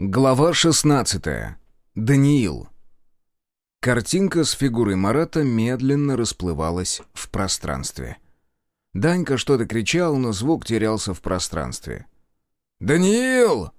Глава 16. Даниил. Картинка с фигурой Марата медленно расплывалась в пространстве. Данька что-то кричал, но звук терялся в пространстве. «Даниил!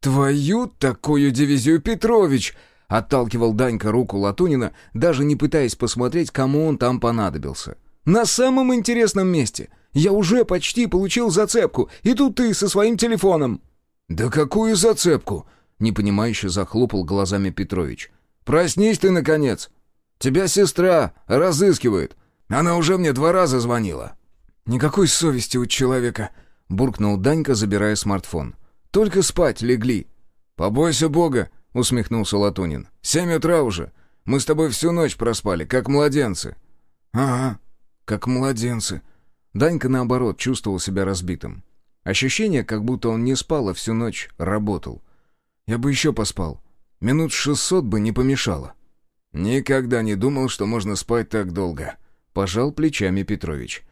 Твою такую дивизию Петрович!» Отталкивал Данька руку Латунина, даже не пытаясь посмотреть, кому он там понадобился. «На самом интересном месте! Я уже почти получил зацепку, и тут ты со своим телефоном!» «Да какую зацепку?» — непонимающе захлопал глазами Петрович. «Проснись ты, наконец! Тебя сестра разыскивает! Она уже мне два раза звонила!» «Никакой совести у человека!» — буркнул Данька, забирая смартфон. «Только спать легли!» «Побойся Бога!» — усмехнулся Латунин. «Семь утра уже! Мы с тобой всю ночь проспали, как младенцы!» «Ага, как младенцы!» Данька, наоборот, чувствовал себя разбитым. Ощущение, как будто он не спал, а всю ночь работал. Я бы еще поспал. Минут шестьсот бы не помешало. Никогда не думал, что можно спать так долго. Пожал плечами Петрович.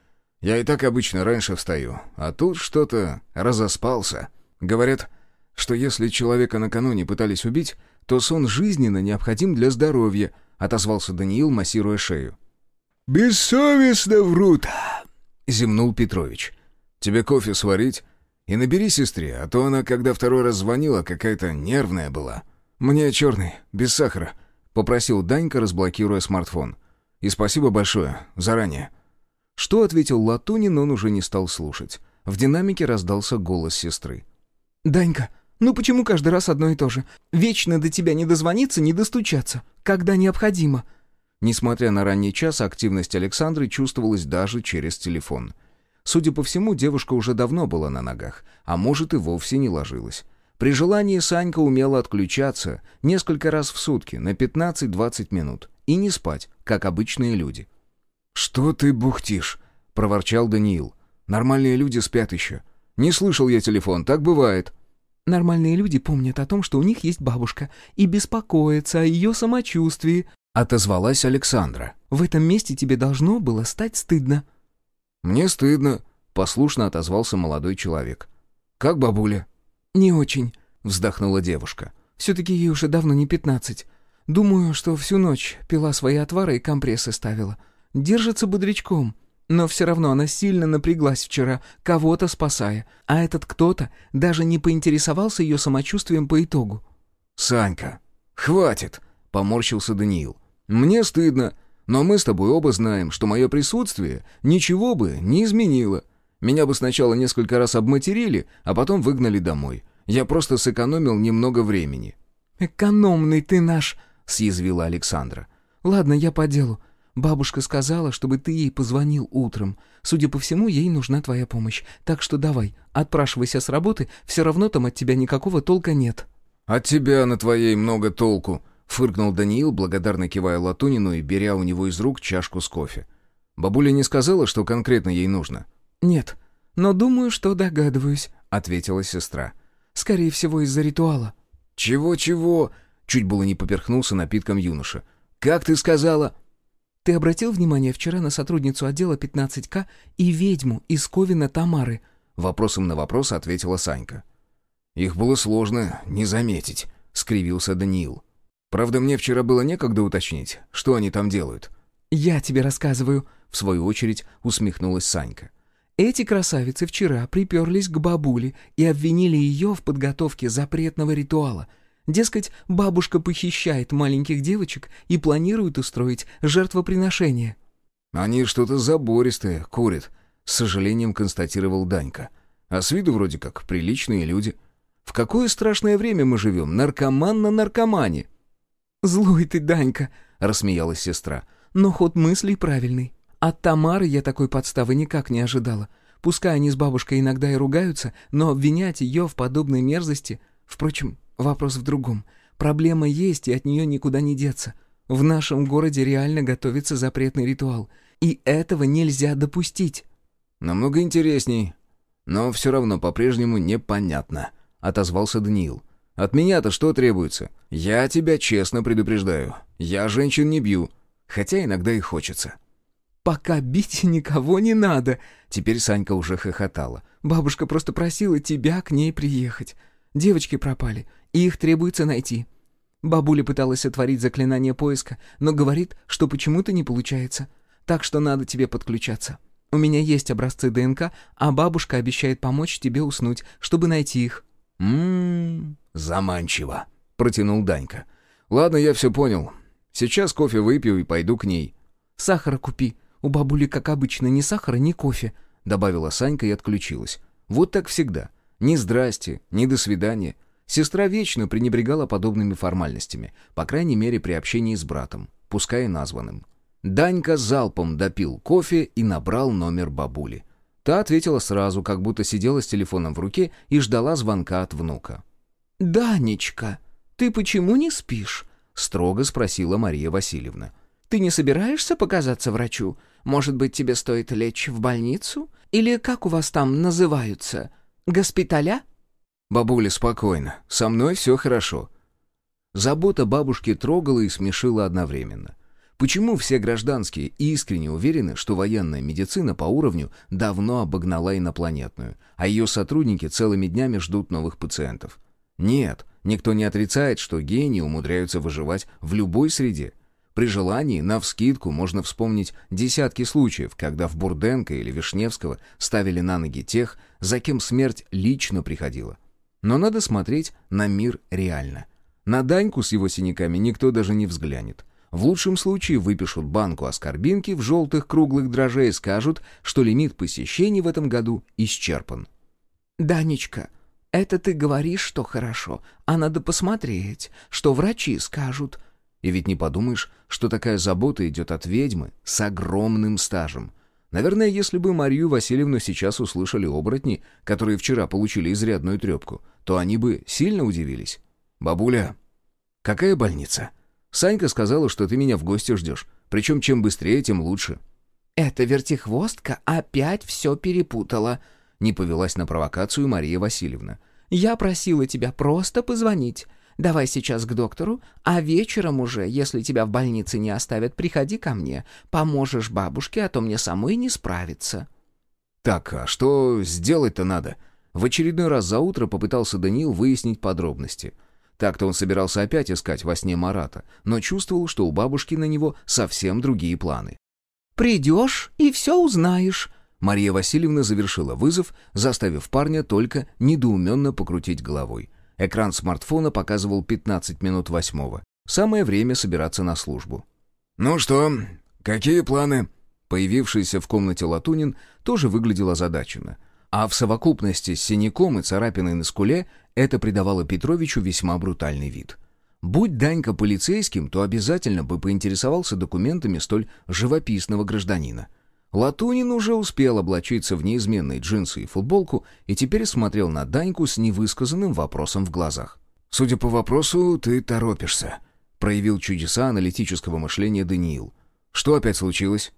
Я и так обычно раньше встаю, а тут что-то разоспался. Говорят, что если человека накануне пытались убить, то сон жизненно необходим для здоровья, отозвался Даниил, массируя шею. «Бессовестно врут!» — зевнул Петрович. «Тебе кофе сварить?» И набери сестре, а то она, когда второй раз звонила, какая-то нервная была. Мне черный, без сахара», — попросил Данька, разблокируя смартфон. «И спасибо большое, заранее». Что ответил Латунин, он уже не стал слушать. В динамике раздался голос сестры. «Данька, ну почему каждый раз одно и то же? Вечно до тебя не дозвониться, не достучаться. Когда необходимо». Несмотря на ранний час, активность Александры чувствовалась даже через телефон — Судя по всему, девушка уже давно была на ногах, а может и вовсе не ложилась. При желании Санька умела отключаться несколько раз в сутки на 15-20 минут и не спать, как обычные люди. «Что ты бухтишь?» — проворчал Даниил. «Нормальные люди спят еще. Не слышал я телефон, так бывает». «Нормальные люди помнят о том, что у них есть бабушка, и беспокоятся о ее самочувствии», — отозвалась Александра. «В этом месте тебе должно было стать стыдно». «Мне стыдно», — послушно отозвался молодой человек. «Как бабуля?» «Не очень», — вздохнула девушка. «Все-таки ей уже давно не пятнадцать. Думаю, что всю ночь пила свои отвары и компрессы ставила. Держится бодрячком, но все равно она сильно напряглась вчера, кого-то спасая, а этот кто-то даже не поинтересовался ее самочувствием по итогу». «Санька, хватит!» — поморщился Даниил. «Мне стыдно, но мы с тобой оба знаем, что мое присутствие ничего бы не изменило. Меня бы сначала несколько раз обматерили, а потом выгнали домой. Я просто сэкономил немного времени». «Экономный ты наш», — съязвила Александра. «Ладно, я по делу. Бабушка сказала, чтобы ты ей позвонил утром. Судя по всему, ей нужна твоя помощь. Так что давай, отпрашивайся с работы, все равно там от тебя никакого толка нет». «От тебя на твоей много толку», Фыркнул Даниил, благодарно кивая Латунину и беря у него из рук чашку с кофе. Бабуля не сказала, что конкретно ей нужно. «Нет, но думаю, что догадываюсь», — ответила сестра. «Скорее всего, из-за ритуала». «Чего-чего?» — чуть было не поперхнулся напитком юноша. «Как ты сказала?» «Ты обратил внимание вчера на сотрудницу отдела 15К и ведьму из Ковина Тамары?» Вопросом на вопрос ответила Санька. «Их было сложно не заметить», — скривился Даниил. Правда, мне вчера было некогда уточнить, что они там делают». «Я тебе рассказываю», — в свою очередь усмехнулась Санька. «Эти красавицы вчера приперлись к бабуле и обвинили ее в подготовке запретного ритуала. Дескать, бабушка похищает маленьких девочек и планирует устроить жертвоприношение». «Они что-то забористое курят», — с сожалением констатировал Данька. «А с виду вроде как приличные люди. В какое страшное время мы живем? Наркоман на наркомане!» «Злой ты, Данька!» — рассмеялась сестра. «Но ход мыслей правильный. От Тамары я такой подставы никак не ожидала. Пускай они с бабушкой иногда и ругаются, но обвинять ее в подобной мерзости... Впрочем, вопрос в другом. Проблема есть, и от нее никуда не деться. В нашем городе реально готовится запретный ритуал. И этого нельзя допустить». «Намного интересней, но все равно по-прежнему непонятно», — отозвался Даниил. От меня-то что требуется? Я тебя честно предупреждаю. Я женщин не бью, хотя иногда и хочется». «Пока бить никого не надо!» Теперь Санька уже хохотала. «Бабушка просто просила тебя к ней приехать. Девочки пропали, и их требуется найти. Бабуля пыталась сотворить заклинание поиска, но говорит, что почему-то не получается. Так что надо тебе подключаться. У меня есть образцы ДНК, а бабушка обещает помочь тебе уснуть, чтобы найти их». «М-м-м, заманчиво», — протянул Данька. «Ладно, я все понял. Сейчас кофе выпью и пойду к ней». «Сахара купи. У бабули, как обычно, ни сахара, ни кофе», — добавила Санька и отключилась. «Вот так всегда. Ни здрасте, ни до свидания. Сестра вечно пренебрегала подобными формальностями, по крайней мере при общении с братом, пускай и названным. Данька залпом допил кофе и набрал номер бабули. Та ответила сразу, как будто сидела с телефоном в руке и ждала звонка от внука. «Данечка, ты почему не спишь?» — строго спросила Мария Васильевна. «Ты не собираешься показаться врачу? Может быть, тебе стоит лечь в больницу? Или как у вас там называются? Госпиталя?» «Бабуля, спокойно. Со мной все хорошо». Забота бабушки трогала и смешила одновременно. Почему все гражданские искренне уверены, что военная медицина по уровню давно обогнала инопланетную, а ее сотрудники целыми днями ждут новых пациентов? Нет, никто не отрицает, что гении умудряются выживать в любой среде. При желании, навскидку, можно вспомнить десятки случаев, когда в Бурденко или Вишневского ставили на ноги тех, за кем смерть лично приходила. Но надо смотреть на мир реально. На Даньку с его синяками никто даже не взглянет. В лучшем случае выпишут банку оскорбинки в желтых круглых дрожжей и скажут, что лимит посещений в этом году исчерпан. «Данечка, это ты говоришь, что хорошо, а надо посмотреть, что врачи скажут». И ведь не подумаешь, что такая забота идет от ведьмы с огромным стажем. Наверное, если бы Марию Васильевну сейчас услышали оборотни, которые вчера получили изрядную трепку, то они бы сильно удивились. «Бабуля, какая больница?» «Санька сказала, что ты меня в гости ждешь. Причем чем быстрее, тем лучше». «Эта вертихвостка опять все перепутала», — не повелась на провокацию Мария Васильевна. «Я просила тебя просто позвонить. Давай сейчас к доктору, а вечером уже, если тебя в больнице не оставят, приходи ко мне. Поможешь бабушке, а то мне самой не справиться». «Так, а что сделать-то надо?» В очередной раз за утро попытался Даниил выяснить подробности. Так-то он собирался опять искать во сне Марата, но чувствовал, что у бабушки на него совсем другие планы. «Придешь и все узнаешь», Мария Васильевна завершила вызов, заставив парня только недоуменно покрутить головой. Экран смартфона показывал 15 минут восьмого. Самое время собираться на службу. «Ну что, какие планы?» Появившийся в комнате Латунин тоже выглядел озадаченно. А в совокупности с синяком и царапиной на скуле это придавало Петровичу весьма брутальный вид. Будь Данька полицейским, то обязательно бы поинтересовался документами столь живописного гражданина. Латунин уже успел облачиться в неизменные джинсы и футболку и теперь смотрел на Даньку с невысказанным вопросом в глазах. «Судя по вопросу, ты торопишься», — проявил чудеса аналитического мышления Даниил. «Что опять случилось?»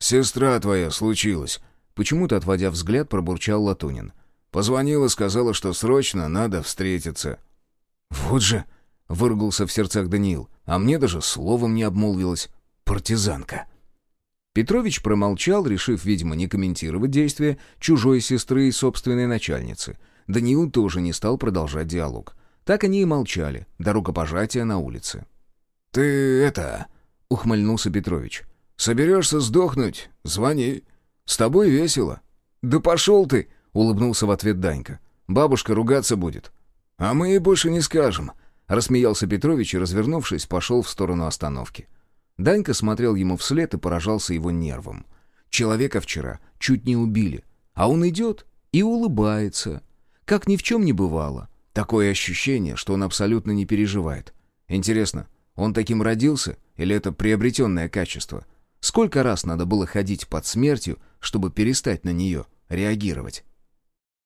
«Сестра твоя случилась», — почему-то, отводя взгляд, пробурчал Латунин. «Позвонила, сказала, что срочно надо встретиться». «Вот же!» — выругался в сердцах Даниил. «А мне даже словом не обмолвилась. Партизанка». Петрович промолчал, решив, видимо, не комментировать действия чужой сестры и собственной начальницы. Даниил тоже не стал продолжать диалог. Так они и молчали, до рукопожатия на улице. «Ты это...» — ухмыльнулся Петрович. «Соберешься сдохнуть? Звони. С тобой весело». «Да пошел ты!» — улыбнулся в ответ Данька. «Бабушка ругаться будет». «А мы ей больше не скажем», — рассмеялся Петрович и, развернувшись, пошел в сторону остановки. Данька смотрел ему вслед и поражался его нервам. Человека вчера чуть не убили, а он идет и улыбается. Как ни в чем не бывало. Такое ощущение, что он абсолютно не переживает. Интересно, он таким родился или это приобретенное качество? Сколько раз надо было ходить под смертью, чтобы перестать на нее реагировать?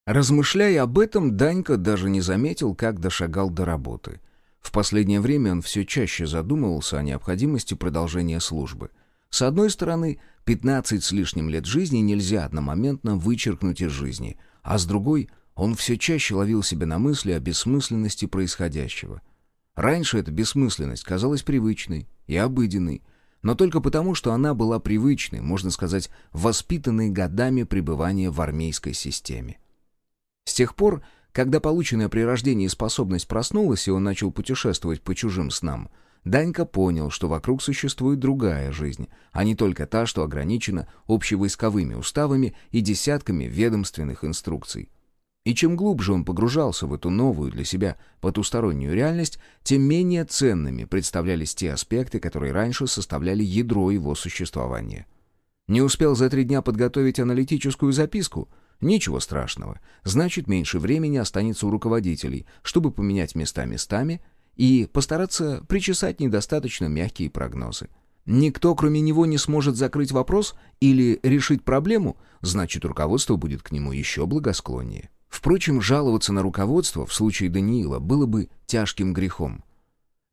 Размышляя об этом, Данька даже не заметил, как дошагал до работы. В последнее время он все чаще задумывался о необходимости продолжения службы. С одной стороны, 15 с лишним лет жизни нельзя одномоментно вычеркнуть из жизни, а с другой, он все чаще ловил себя на мысли о бессмысленности происходящего. Раньше эта бессмысленность казалась привычной и обыденной, но только потому, что она была привычной, можно сказать, воспитанной годами пребывания в армейской системе. С тех пор, Когда полученная при рождении способность проснулась, и он начал путешествовать по чужим снам, Данька понял, что вокруг существует другая жизнь, а не только та, что ограничена общевойсковыми уставами и десятками ведомственных инструкций. И чем глубже он погружался в эту новую для себя потустороннюю реальность, тем менее ценными представлялись те аспекты, которые раньше составляли ядро его существования. Не успел за три дня подготовить аналитическую записку? Ничего страшного. Значит, меньше времени останется у руководителей, чтобы поменять места местами и постараться причесать недостаточно мягкие прогнозы. Никто, кроме него, не сможет закрыть вопрос или решить проблему, значит, руководство будет к нему еще благосклоннее. Впрочем, жаловаться на руководство в случае Даниила было бы тяжким грехом.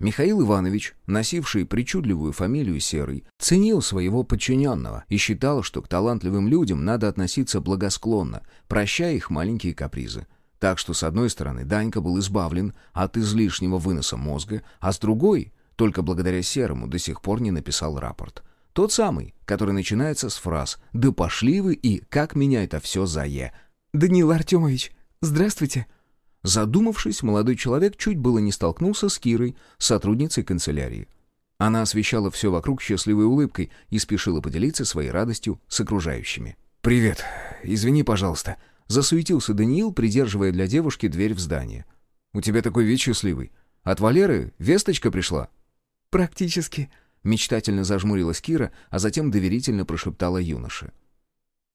Михаил Иванович, носивший причудливую фамилию Серый, ценил своего подчиненного и считал, что к талантливым людям надо относиться благосклонно, прощая их маленькие капризы. Так что, с одной стороны, Данька был избавлен от излишнего выноса мозга, а с другой, только благодаря Серому, до сих пор не написал рапорт. Тот самый, который начинается с фраз «Да пошли вы» и «Как меня это все зае», «Даниил Артемович, здравствуйте!» Задумавшись, молодой человек чуть было не столкнулся с Кирой, сотрудницей канцелярии. Она освещала все вокруг счастливой улыбкой и спешила поделиться своей радостью с окружающими. «Привет. Извини, пожалуйста». Засуетился Даниил, придерживая для девушки дверь в здание. «У тебя такой вид счастливый. От Валеры весточка пришла?» «Практически», — мечтательно зажмурилась Кира, а затем доверительно прошептала юноше.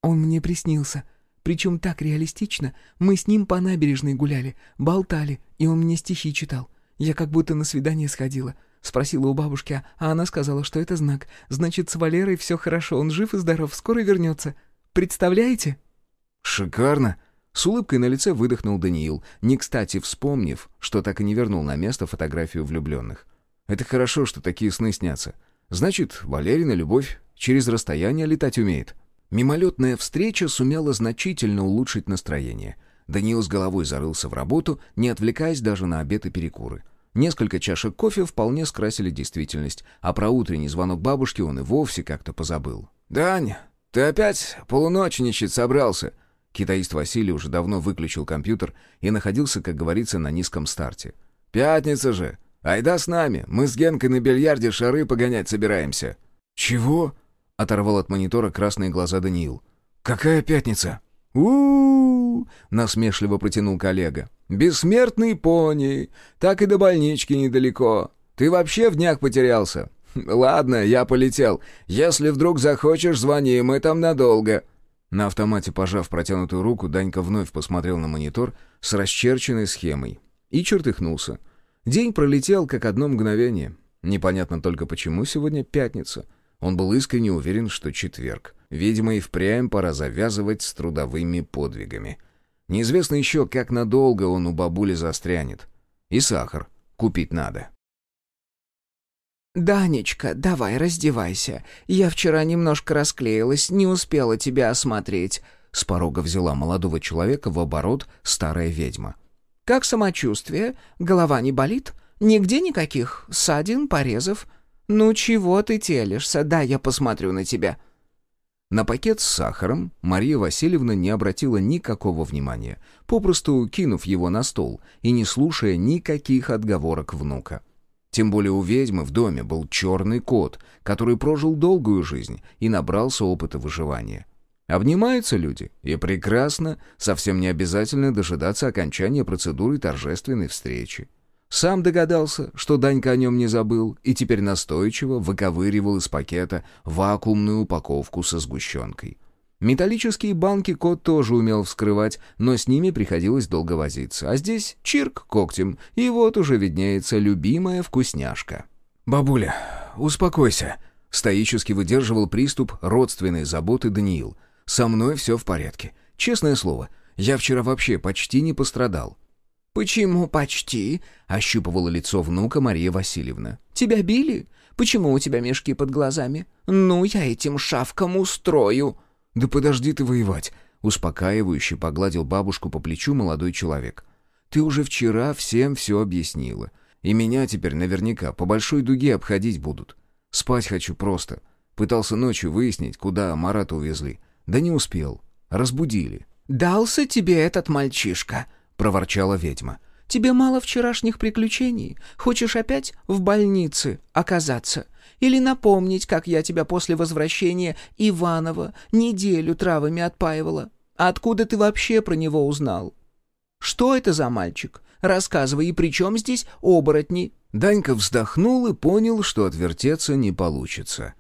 «Он мне приснился. Причем так реалистично. Мы с ним по набережной гуляли, болтали, и он мне стихи читал. Я как будто на свидание сходила. Спросила у бабушки, а она сказала, что это знак. Значит, с Валерой все хорошо, он жив и здоров, скоро вернется. Представляете? Шикарно. С улыбкой на лице выдохнул Даниил, не кстати вспомнив, что так и не вернул на место фотографию влюбленных. Это хорошо, что такие сны снятся. Значит, Валерина любовь через расстояние летать умеет. Мимолетная встреча сумела значительно улучшить настроение. Даниил с головой зарылся в работу, не отвлекаясь даже на обед и перекуры. Несколько чашек кофе вполне скрасили действительность, а про утренний звонок бабушки он и вовсе как-то позабыл. «Дань, ты опять полуночничать собрался?» Китаист Василий уже давно выключил компьютер и находился, как говорится, на низком старте. «Пятница же! Айда с нами, мы с Генкой на бильярде шары погонять собираемся». «Чего?» Оторвал от монитора красные глаза Даниил. «Какая пятница?» у, насмешливо протянул коллега. «Бессмертный пони! Так и до больнички недалеко. Ты вообще в днях потерялся? Ладно, я полетел. Если вдруг захочешь, звони, мы там надолго». На автомате, пожав протянутую руку, Данька вновь посмотрел на монитор с расчерченной схемой и чертыхнулся. День пролетел как одно мгновение. Непонятно только, почему сегодня пятница — он был искренне уверен, что четверг. Видимо, и впрямь пора завязывать с трудовыми подвигами. Неизвестно еще, как надолго он у бабули застрянет. И сахар купить надо. «Данечка, давай раздевайся. Я вчера немножко расклеилась, не успела тебя осмотреть». С порога взяла молодого человека в оборот старая ведьма. «Как самочувствие? Голова не болит? Нигде никаких ссадин, порезов?» «Ну чего ты телишься? Да, я посмотрю на тебя». На пакет с сахаром Мария Васильевна не обратила никакого внимания, попросту кинув его на стол и не слушая никаких отговорок внука. Тем более у ведьмы в доме был черный кот, который прожил долгую жизнь и набрался опыта выживания. Обнимаются люди, и прекрасно, совсем не обязательно дожидаться окончания процедуры торжественной встречи. Сам догадался, что Данька о нем не забыл, и теперь настойчиво выковыривал из пакета вакуумную упаковку со сгущенкой. Металлические банки кот тоже умел вскрывать, но с ними приходилось долго возиться. А здесь чирк когтем, и вот уже виднеется любимая вкусняшка. «Бабуля, успокойся», — стоически выдерживал приступ родственной заботы Даниил. «Со мной все в порядке. Честное слово, я вчера вообще почти не пострадал. «Почему почти?» — ощупывала лицо внука Мария Васильевна. «Тебя били? Почему у тебя мешки под глазами? Ну, я этим шавкам устрою!» «Да подожди ты воевать!» — успокаивающе погладил бабушку по плечу молодой человек. «Ты уже вчера всем все объяснила. И меня теперь наверняка по большой дуге обходить будут. Спать хочу просто. Пытался ночью выяснить, куда Марата увезли. Да не успел. Разбудили». «Дался тебе этот мальчишка?» Проворчала ведьма. «Тебе мало вчерашних приключений? Хочешь опять в больнице оказаться? Или напомнить, как я тебя после возвращения Иванова неделю травами отпаивала? Откуда ты вообще про него узнал? Что это за мальчик? Рассказывай, и при чем здесь оборотни?» Данька вздохнул и понял, что отвертеться не получится.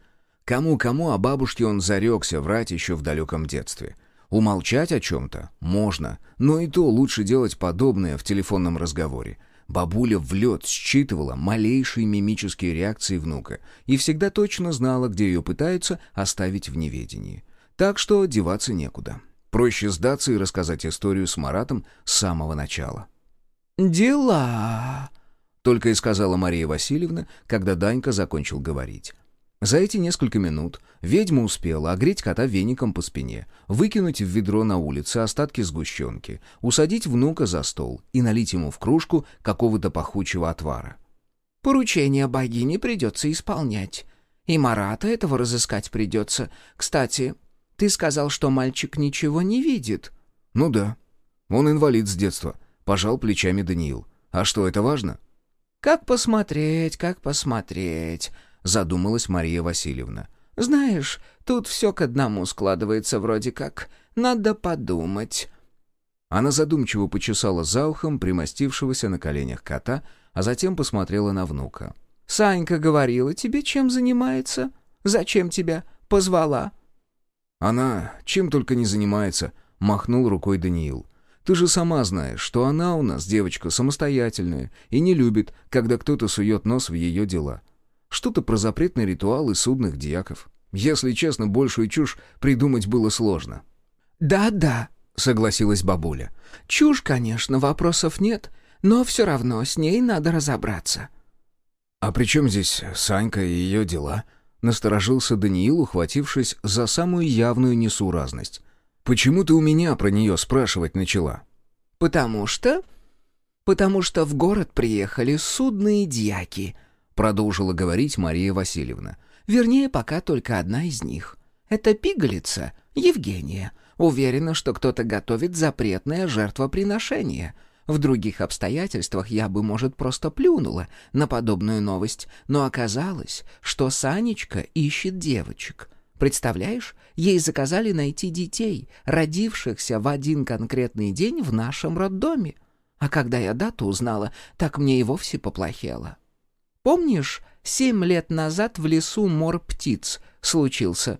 Кому-кому, а бабушке он зарекся врать еще в далеком детстве. Умолчать о чем-то можно, но и то лучше делать подобное в телефонном разговоре. Бабуля в лед считывала малейшие мимические реакции внука и всегда точно знала, где ее пытаются оставить в неведении. Так что деваться некуда. Проще сдаться и рассказать историю с Маратом с самого начала. «Дела!» — только и сказала Мария Васильевна, когда Данька закончил говорить. За эти несколько минут ведьма успела огреть кота веником по спине, выкинуть в ведро на улице остатки сгущенки, усадить внука за стол и налить ему в кружку какого-то пахучего отвара. «Поручение богини придется исполнять. И Марата этого разыскать придется. Кстати, ты сказал, что мальчик ничего не видит». «Ну да. Он инвалид с детства», — пожал плечами Даниил. «А что, это важно?» «Как посмотреть, как посмотреть», задумалась Мария Васильевна. «Знаешь, тут все к одному складывается вроде как. Надо подумать». Она задумчиво почесала за ухом примостившегося на коленях кота, а затем посмотрела на внука. «Санька говорила тебе, чем занимается? Зачем тебя позвала?» «Она чем только не занимается», — махнул рукой Даниил. «Ты же сама знаешь, что она у нас девочка самостоятельная и не любит, когда кто-то сует нос в ее дела. Что-то про запретный ритуал и судных дьяков. Если честно, большую чушь придумать было сложно. «Да-да», — согласилась бабуля. «Чушь, конечно, вопросов нет, но все равно с ней надо разобраться». «А при чем здесь Санька и ее дела?» — насторожился Даниил, ухватившись за самую явную несуразность. «Почему ты у меня про нее спрашивать начала?» «Потому что...» «Потому что в город приехали судные дьяки», продолжила говорить Мария Васильевна. «Вернее, пока только одна из них. Это пигалица, Евгения. Уверена, что кто-то готовит запретное жертвоприношение. В других обстоятельствах я бы, может, просто плюнула на подобную новость, но оказалось, что Санечка ищет девочек». Представляешь, ей заказали найти детей, родившихся в один конкретный день в нашем роддоме. А когда я дату узнала, так мне и вовсе поплохело. Помнишь, семь лет назад в лесу мор птиц случился?»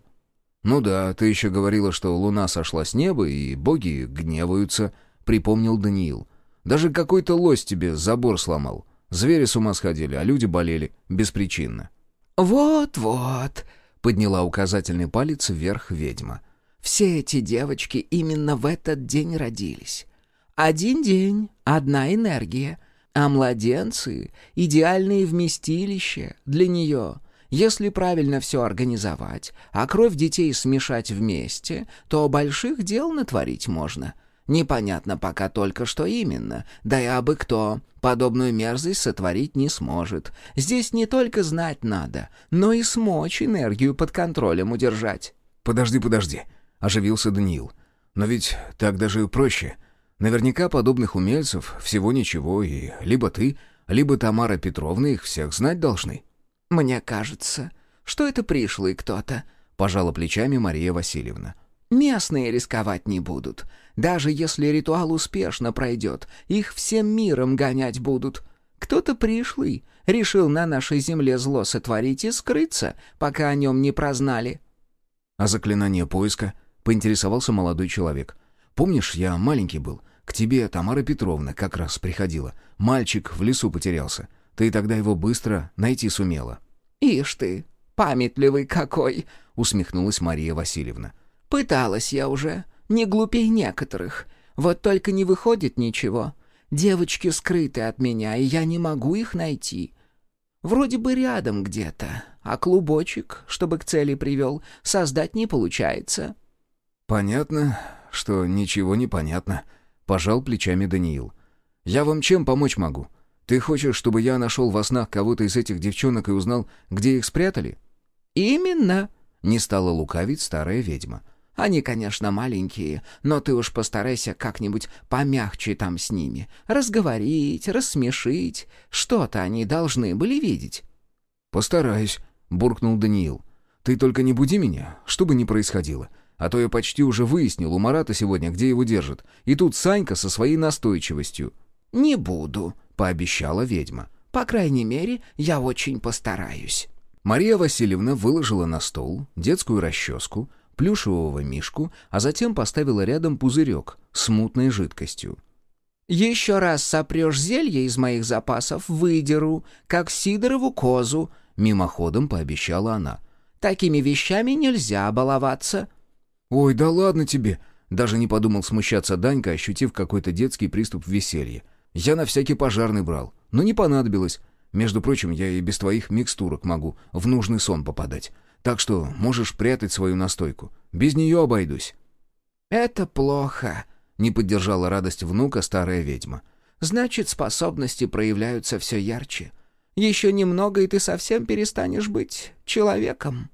«Ну да, ты еще говорила, что луна сошла с неба, и боги гневаются», — припомнил Даниил. «Даже какой-то лось тебе забор сломал. Звери с ума сходили, а люди болели беспричинно». «Вот-вот», — подняла указательный палец вверх ведьма. «Все эти девочки именно в этот день родились. Один день, одна энергия, а младенцы — идеальные вместилища для нее. Если правильно все организовать, а кровь детей смешать вместе, то больших дел натворить можно. Непонятно пока только, что именно, да и абы кто подобную мерзость сотворить не сможет. Здесь не только знать надо, но и смочь энергию под контролем удержать. «Подожди, подожди», — оживился Даниил. «Но ведь так даже проще». Наверняка подобных умельцев всего ничего, и либо ты, либо Тамара Петровна их всех знать должны». «Мне кажется, что это пришлый кто-то», — пожала плечами Мария Васильевна. «Местные рисковать не будут. Даже если ритуал успешно пройдет, их всем миром гонять будут. Кто-то пришлый, решил на нашей земле зло сотворить и скрыться, пока о нем не прознали». «А заклинание поиска?» — поинтересовался молодой человек. «Помнишь, я маленький был, к тебе Тамара Петровна как раз приходила. Мальчик в лесу потерялся. Ты тогда его быстро найти сумела». «Ишь ты, памятливый какой!» — усмехнулась Мария Васильевна. «Пыталась я уже, не глупей некоторых. Вот только не выходит ничего. Девочки скрыты от меня, и я не могу их найти. Вроде бы рядом где-то, а клубочек, чтобы к цели привел, создать не получается». «Понятно, что ничего не понятно», Пожал плечами Даниил. «Я вам чем помочь могу? Ты хочешь, чтобы я нашел во снах кого-то из этих девчонок и узнал, где их спрятали?» «Именно!» — не стала лукавить старая ведьма. Они, конечно, маленькие, но ты уж постарайся как-нибудь помягче там с ними. Разговорить, рассмешить. Что-то они должны были видеть». «Постараюсь», — буркнул Даниил. «Ты только не буди меня, что бы ни происходило. А то я почти уже выяснил у Марата сегодня, где его держат. И тут Санька со своей настойчивостью». «Не буду», — пообещала ведьма. «По крайней мере, я очень постараюсь». Мария Васильевна выложила на стол детскую расческу, плюшевого мишку, а затем поставила рядом пузырек с мутной жидкостью. «Еще раз сопрешь зелье из моих запасов, выдеру, как Сидорову козу», — мимоходом пообещала она. «Такими вещами нельзя баловаться». «Ой, да ладно тебе!» Даже не подумал смущаться Данька, ощутив какой-то детский приступ веселья. «Я на всякий пожарный брал, но не понадобилось. Между прочим, я и без твоих микстурок могу в нужный сон попадать. Так что можешь прятать свою настойку. Без нее обойдусь». «Это плохо», — не поддержала радость внука старая ведьма. «Значит, способности проявляются все ярче. Еще немного, и ты совсем перестанешь быть человеком».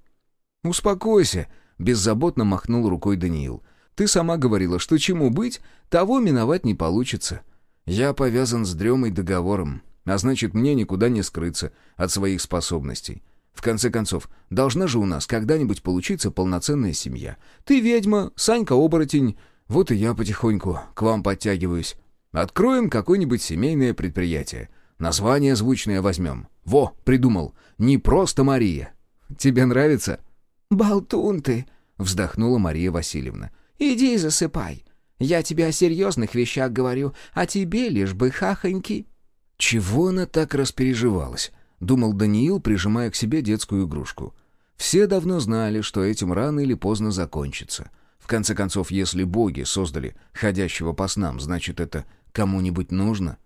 «Успокойся», — беззаботно махнул рукой Даниил. «Ты сама говорила, что чему быть, того миновать не получится. Я повязан с дремой договором, а значит, мне никуда не скрыться от своих способностей. В конце концов, должна же у нас когда-нибудь получиться полноценная семья. Ты ведьма, Санька оборотень, вот и я потихоньку к вам подтягиваюсь. Откроем какое-нибудь семейное предприятие. Название звучное возьмем. Во, придумал. Не просто Мария. Тебе нравится?» «Болтун ты!» — вздохнула Мария Васильевна. «Иди засыпай. Я тебе о серьезных вещах говорю, а тебе лишь бы хахоньки». Чего она так распереживалась? думал Даниил, прижимая к себе детскую игрушку. Все давно знали, что этим рано или поздно закончится. В конце концов, если боги создали ходящего по снам, значит, это кому-нибудь нужно.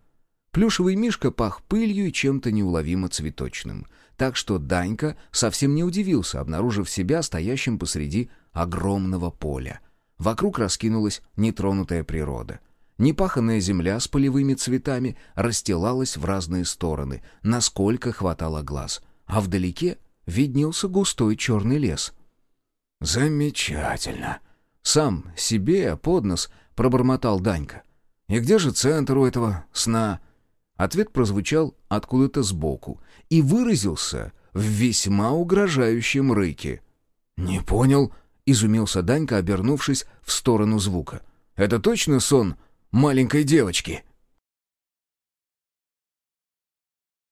Плюшевый мишка пах пылью и чем-то неуловимо цветочным. Так что Данька совсем не удивился, обнаружив себя стоящим посреди огромного поля. Вокруг раскинулась нетронутая природа. Непаханная земля с полевыми цветами расстилалась в разные стороны, насколько хватало глаз, а вдалеке виднелся густой черный лес. «Замечательно!» Сам себе под нос пробормотал Данька. «И где же центр у этого сна?» Ответ прозвучал откуда-то сбоку и выразился в весьма угрожающем рыке. «Не понял», — изумился Данька, обернувшись в сторону звука. «Это точно сон маленькой девочки?»